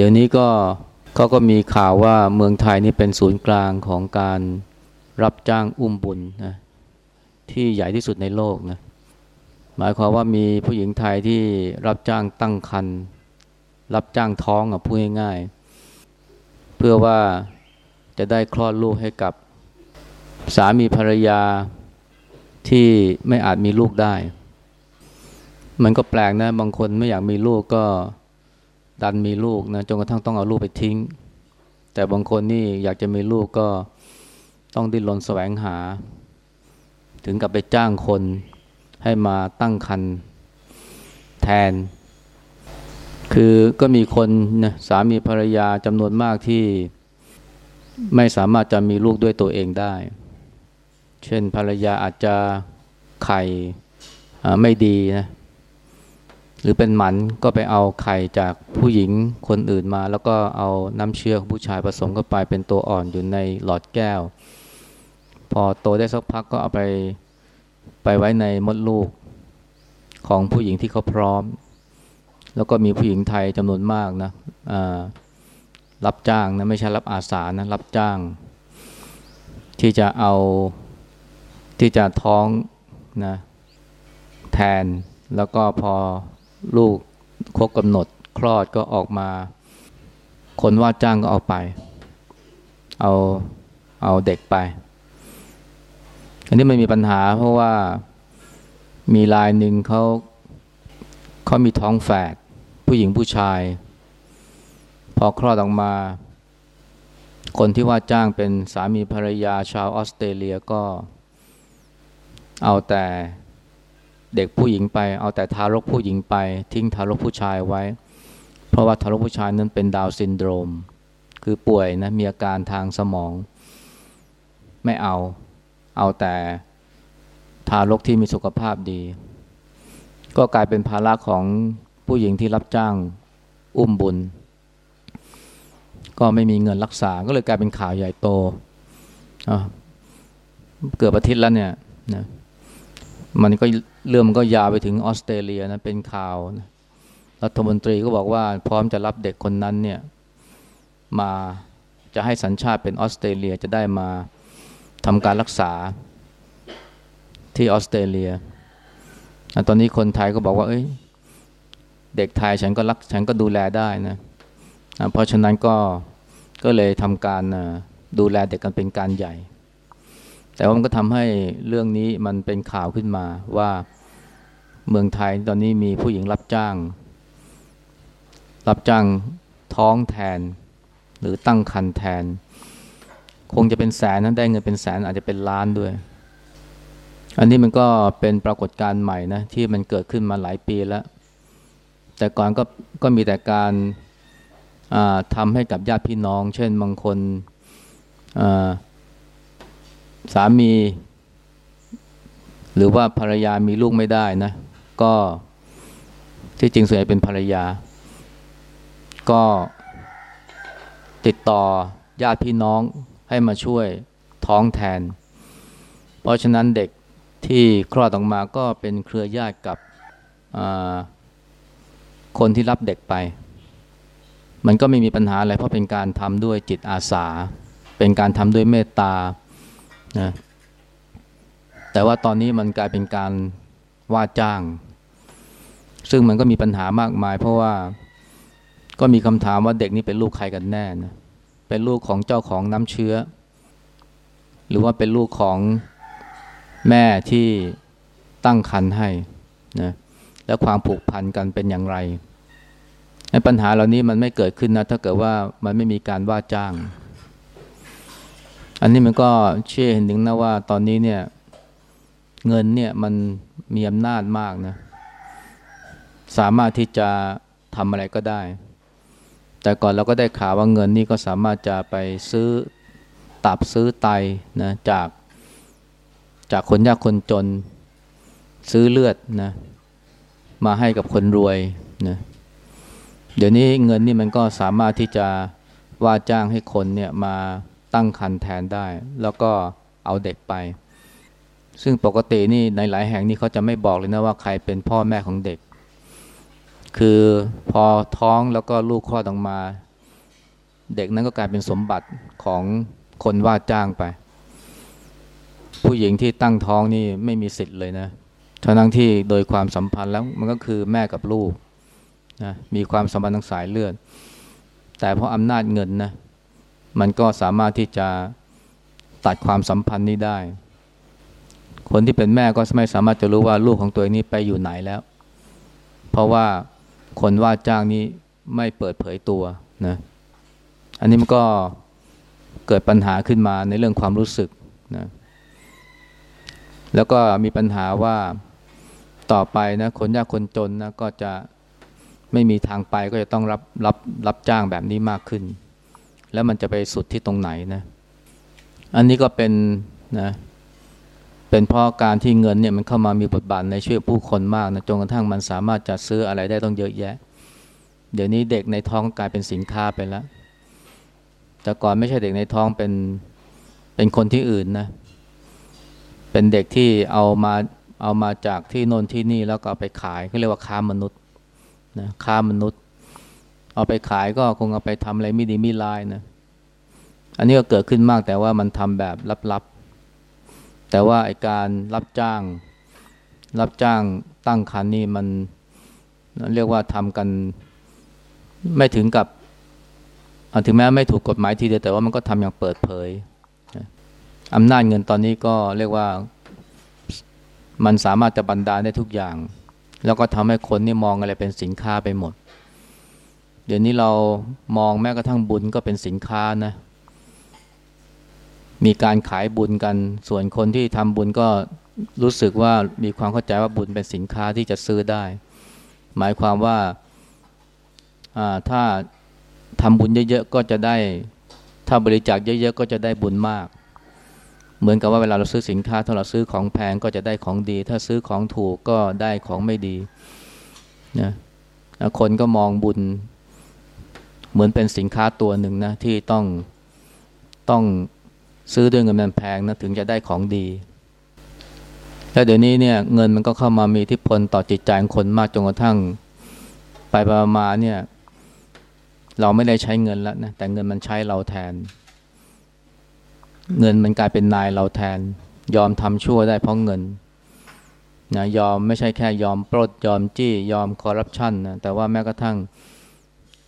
เดี๋ยวนี้ก็เขาก็มีข่าวว่าเมืองไทยนี่เป็นศูนย์กลางของการรับจ้างอุ้มบุญนะที่ใหญ่ที่สุดในโลกนะหมายความว่ามีผู้หญิงไทยที่รับจ้างตั้งครรภ์รับจ้างท้องอะพูดง่ายๆเพื่อว่าจะได้คลอดลูกให้กับสามีภรรยาที่ไม่อาจมีลูกได้ มันก็แปลกนะ บางคนไม่อยากมีลูกก็ ดันมีลูกนะจนกระทั่งต้องเอาลูกไปทิ้ง แต่บางคนนี่อยากจะมีลูกก็ต้องดิ้นรนแสวงหา ถึงกับไปจ้างคนให้มาตั้งคันแทน คือก็มีคนนะสามีภรรยาจำนวนมากที่ไม่สามารถจะมีลูกด้วยตัวเองได้ เช่นภรรยาอาจจะไข่ไม่ดีนะ หรือเป็นหมันก็ไปเอาไข่จากผู้หญิงคนอื่นมา แล้วก็เอาน้ำเชื้อของผู้ชายผสมเข้าไปเป็นตัวอ่อนอยู่ในหลอดแก้ว พอโตได้สักพักก็เอาไปไปไว้ในมดลูกของผู้หญิงที่เขาพร้อม แล้วก็มีผู้หญิงไทยจำนวนมากนะรับจ้างนะไม่ใช่รับอาสานะรับจ้าง ที่จะเอาที่จะท้องนะแทนแล้วก็พอ ลูกครบกำหนดคลอดก็ออกมา คนว่าจ้างก็เอาไป เอาเอาเด็กไป อันนี้ไม่มีปัญหาเพราะว่ามีลายหนึ่งเขาเขามีท้องแฝดผู้หญิงผู้ชาย พอคลอดออกมา คนที่ว่าจ้างเป็นสามีภรรยาชาวออสเตรเลียก็เอาแต่ เด็กผู้หญิงไป เอาแต่ทารกผู้หญิงไป ทิ้งทารกผู้ชายไว้ เพราะว่าทารกผู้ชายนั้นเป็นดาวน์ซินโดรม คือป่วยนะมีอาการทางสมอง ไม่เอา เอาแต่ทารกที่มีสุขภาพดี ก็กลายเป็นภาระของผู้หญิงที่รับจ้างอุ้มบุญ ก็ไม่มีเงินรักษา ก็เลยกลายเป็นข่าวใหญ่โตเกือบอาทิตย์แล้วเนี่ยนะมันก็ เรื่องมันก็ยาวไปถึงออสเตรเลียนะเป็นข่าวนะรัฐมนตรีก็บอกว่าพร้อมจะรับเด็กคนนั้นเนี่ยมาจะให้สัญชาติเป็นออสเตรเลียจะได้มาทำการรักษาที่ออสเตรเลีย ตอนนี้คนไทยก็บอกว่า เอ้ย เด็กไทยฉันก็รักฉันก็ดูแลได้นะ เพราะฉะนั้นก็ก็เลยทำการดูแลเด็กกันเป็นการใหญ่ แต่ว่ามันก็ทำให้เรื่องนี้มันเป็นข่าวขึ้นมาว่า เมืองไทยตอนนี้มีผู้หญิงรับจ้าง รับจ้างท้องแทน หรือตั้งคันแทน คงจะเป็นแสนนั้นได้เงินเป็นแสนอาจจะเป็นล้านด้วย อันนี้มันก็เป็นปรากฏการณ์ใหม่นะที่มันเกิดขึ้นมาหลายปีแล้ว แต่ก่อนก็ก็มีแต่การทำให้กับญาติพี่น้อง เช่นบางคนสามี หรือว่าภรรยามีลูกไม่ได้นะ ก็ที่จริงส่วนใหญ่เป็นภรรยา ก็ติดต่อญาติพี่น้องให้มาช่วยท้องแทน เพราะฉะนั้นเด็กที่คลอดออกมาก็เป็นเครือญาติกับคนที่รับเด็กไป มันก็ไม่มีปัญหาอะไรเพราะเป็นการทำด้วยจิตอาสา เป็นการทำด้วยเมตตานะแต่ว่าตอนนี้มันกลายเป็นการว่าจ้าง ซึ่งมันก็มีปัญหามากมาย เพราะว่าก็มีคำถามว่าเด็กนี้เป็นลูกใครกันแน่นะเป็นลูกของเจ้าของน้ำเชื้อ หรือว่าเป็นลูกของแม่ที่ตั้งครรภ์ให้นะแล้วความผูกพันกันเป็นอย่างไรปัญหาเหล่านี้มันไม่เกิดขึ้นนะถ้าเกิดว่ามันไม่มีการว่าจ้าง อันนี้มันก็เชื่อเห็นถึงนะว่าตอนนี้เนี่ยเงินเนี่ยมันมีอำนาจมากนะ สามารถที่จะทำอะไรก็ได้ แต่ก่อนเราก็ได้ข่าวว่าเงินนี่ก็สามารถจะไปซื้อตับซื้อไตนะจากจากคนยากคนจนซื้อเลือดนะมาให้กับคนรวยนะเดี๋ยวนี้เงินนี่มันก็สามารถที่จะว่าจ้างให้คนเนี่ยมาตั้งคันแทนได้ แล้วก็เอาเด็กไป ซึ่งปกตินี่ในหลายแห่งนี่เขาจะไม่บอกเลยนะว่าใครเป็นพ่อแม่ของเด็ก คือพอท้องแล้วก็ลูกคลอดออกมา เด็กนั้นก็กลายเป็นสมบัติของคนว่าจ้างไป ผู้หญิงที่ตั้งท้องนี่ไม่มีสิทธิ์เลยนะทั้งที่โดยความสัมพันธ์แล้วมันก็คือแม่กับลูกนะมีความสัมพันธ์ทางสายเลือด แต่เพราะอำนาจเงินนะมันก็สามารถที่จะตัดความสัมพันธ์นี้ได้ คนที่เป็นแม่ก็ไม่สามารถจะรู้ว่าลูกของตัวเองนี้ไปอยู่ไหนแล้ว เพราะว่า คนว่าจ้างนี้ไม่เปิดเผยตัวนะ อันนี้มันก็เกิดปัญหาขึ้นมาในเรื่องความรู้สึกนะ แล้วก็มีปัญหาว่าต่อไปนะคนยากคนจนนะก็จะไม่มีทางไปก็จะต้องรับรับรับจ้างแบบนี้มากขึ้น แล้วมันจะไปสุดที่ตรงไหนนะ อันนี้ก็เป็นนะ เป็นเพราะการที่เงินเนี่ยมันเข้ามามีบทบาทในชีวิตผู้คนมากนะจนกระทั่งมันสามารถจัดซื้ออะไรได้ต้องเยอะแยะ เดี๋ยวนี้เด็กในท้องกลายเป็นสินค้าไปแล้ว แต่ก่อนไม่ใช่เด็กในท้องเป็นเป็นคนที่อื่นนะ เป็นเด็กที่เอามาเอามาจากที่โน่นที่นี่แล้วก็ไปขายก็เรียกว่าค้ามนุษย์นะค้ามนุษย์ เอาไปขายก็คงเอาไปทำอะไรไม่ดีไม่ร้ายนะ อันนี้ก็เกิดขึ้นมากแต่ว่ามันทำแบบลับๆ แต่ว่าไอการรับจ้าง รับจ้างตั้งคันนี่มันเรียกว่าทำกันไม่ถึงกับถึงแม้ไม่ถูกกฎหมายทีเดียวแต่ว่ามันก็ทำอย่างเปิดเผยอำนาจเงินตอนนี้ก็เรียกว่ามันสามารถจะบันดาลได้ทุกอย่าง แล้วก็ทำให้คนนี่มองอะไรเป็นสินค้าไปหมด เดี๋ยวนี้เรามองแม้กระทั่งบุญก็เป็นสินค้านะ มีการขายบุญกัน ส่วนคนที่ทำบุญก็รู้สึกว่ามีความเข้าใจว่าบุญเป็นสินค้าที่จะซื้อได้ หมายความว่าถ้าทำบุญเยอะๆก็จะได้ ถ้าบริจาคเยอะๆก็จะได้บุญมาก เหมือนกับว่าเวลาเราซื้อสินค้าถ้าเราซื้อของแพงก็จะได้ของดี ถ้าซื้อของถูกก็ได้ของไม่ดีนะคนก็มองบุญ เหมือนเป็นสินค้าตัวหนึ่งนะที่ต้องต้อง ซื้อด้วยเงินแพงนะถึงจะได้ของดีแล้วเดี๋ยวนี้เนี่ยเงินมันก็เข้ามามีทิพลต่อจิตใจของคนมากจนกระทั่งไปประมาณเนี่ยเราไม่ได้ใช้เงินแล้วนะแต่เงินมันใช้เราแทน เงินมันกลายเป็นนายเราแทน ยอมทำชั่วได้เพราะเงินนะยอมไม่ใช่แค่ยอมปล้นยอมจี้ยอมคอร์รัปชันนะแต่ว่าแม้กระทั่ง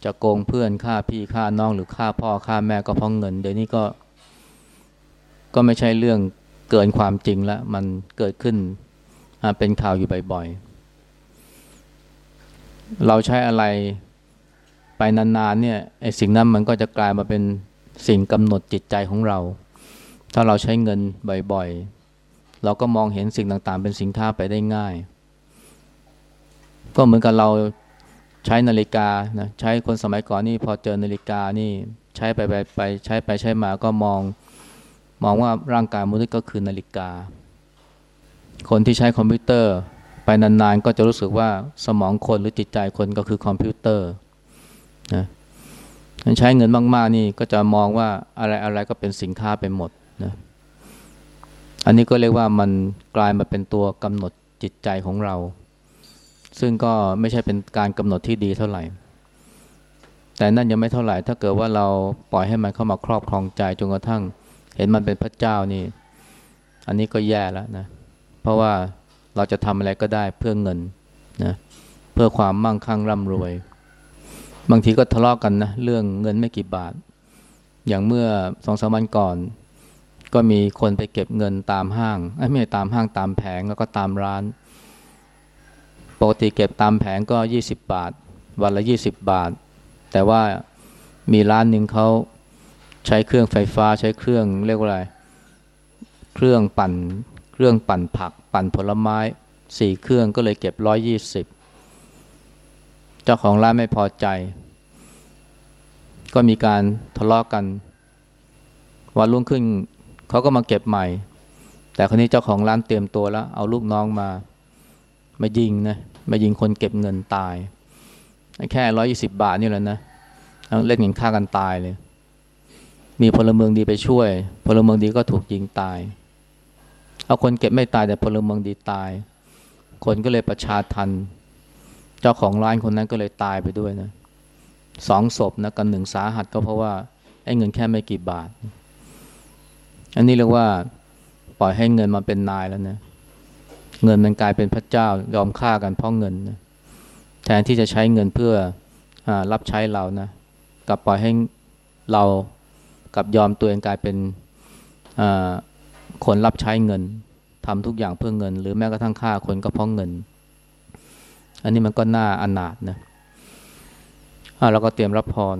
จะโกงเพื่อนฆ่าพี่ฆ่าน้องหรือฆ่าพ่อฆ่าแม่ก็เพราะเงิน เดี๋ยวนี้ก็ ก็ไม่ใช่เรื่องเกินความจริงละมันเกิดขึ้นเป็นข่าวอยู่บ่อยๆ เราใช้อะไรไปนานๆเนี่ยไอ้สิ่งนั้นมันก็จะกลายมาเป็นสิ่งกำหนดจิตใจของเรา ถ้าเราใช้เงินบ่อยๆ เราก็มองเห็นสิ่งต่างๆ เป็นสินค้าไปได้ง่าย ก็เหมือนกับเราใช้นาฬิกานะใช้คนสมัยก่อนนี่พอเจอนาฬิกานี่ใช้ไปไปไปใช้ไปใช้มาก็มอง มองว่าร่างกายมนุษย์ก็คือนาฬิกา คนที่ใช้คอมพิวเตอร์ ไปนานๆ ก็จะรู้สึกว่าสมองคนหรือจิตใจคนก็คือคอมพิวเตอร์นะใช้เงินมากๆนี่ก็จะมองว่าอะไรอะไรก็เป็นสินค้าไปหมดนะอันนี้ก็เรียกว่ามันกลายมาเป็นตัวกำหนดจิตใจของเรา ซึ่งก็ไม่ใช่เป็นการกำหนดที่ดีเท่าไหร่ แต่นั่นยังไม่เท่าไหร่ถ้าเกิดว่าเราปล่อยให้มันเข้ามาครอบครองใจจนกระทั่ง เห็นมันเป็นพระเจ้านี่ อันนี้ก็แย่แล้วนะ เพราะว่าเราจะทำอะไรก็ได้เพื่อเงินนะเพื่อความมั่งคั่งร่ำรวย บางทีก็ทะเลาะกกันนะเรื่องเงินไม่กี่บาท อย่างเมื่อสองสามวันก่อน ก็มีคนไปเก็บเงินตามห้างไม่ใช่ตามห้างตามแผงแล้วก็ตามร้าน ปกติเก็บตามแผงก็ยี่สิบบาท วันละยี่สิบบาท แต่ว่ามีร้านหนึ่งเขา ใช้เครื่องไฟฟ้าใช้เครื่องเรียกว่าอะไร เครื่องปั่น เครื่องปั่นผัก ปั่นผลไม้สี่เครื่องก็เลยเก็บร้อยยี่สิบเจ้าของร้านไม่พอใจ ก็มีการทะเลาะกกัน วันรุ่งขึ้นเขาก็มาเก็บใหม่ แต่คนนี้เจ้าของร้านเตรียมตัวแล้ว เอาลูกน้องมามายิงนะมายิงคนเก็บเงินตาย แค่ร้อยี่สิบาทนี่แหละนะเล่นเงินฆ่ากันตายเลย มีพลเมืองดีไปช่วย พลเมืองดีก็ถูกยิงตาย เอาคนเก็บไม่ตายแต่พลเมืองดีตาย คนก็เลยประชาทัน เจ้าของร้านคนนั้นก็เลยตายไปด้วยนะสองศพนะกันหนึ่งสาหัสก็เพราะว่าไอ้เงินแค่ไม่กี่บาท อันนี้เรียกว่าปล่อยให้เงินมาเป็นนายแล้วนะ เงินมันกลายเป็นพระเจ้ายอมฆ่ากันเพราะเงินนะแทนที่จะใช้เงินเพื่ออรับใช้เรานะกลับปล่อยให้เรา กับยอมตัวเองกลายเป็นคนรับใช้เงินทำทุกอย่างเพื่อเงิน หรือแม้กระทั่งฆ่าคนก็เพราะเงิน อันนี้มันก็น่าอนาถนะเราก็เตรียมรับพร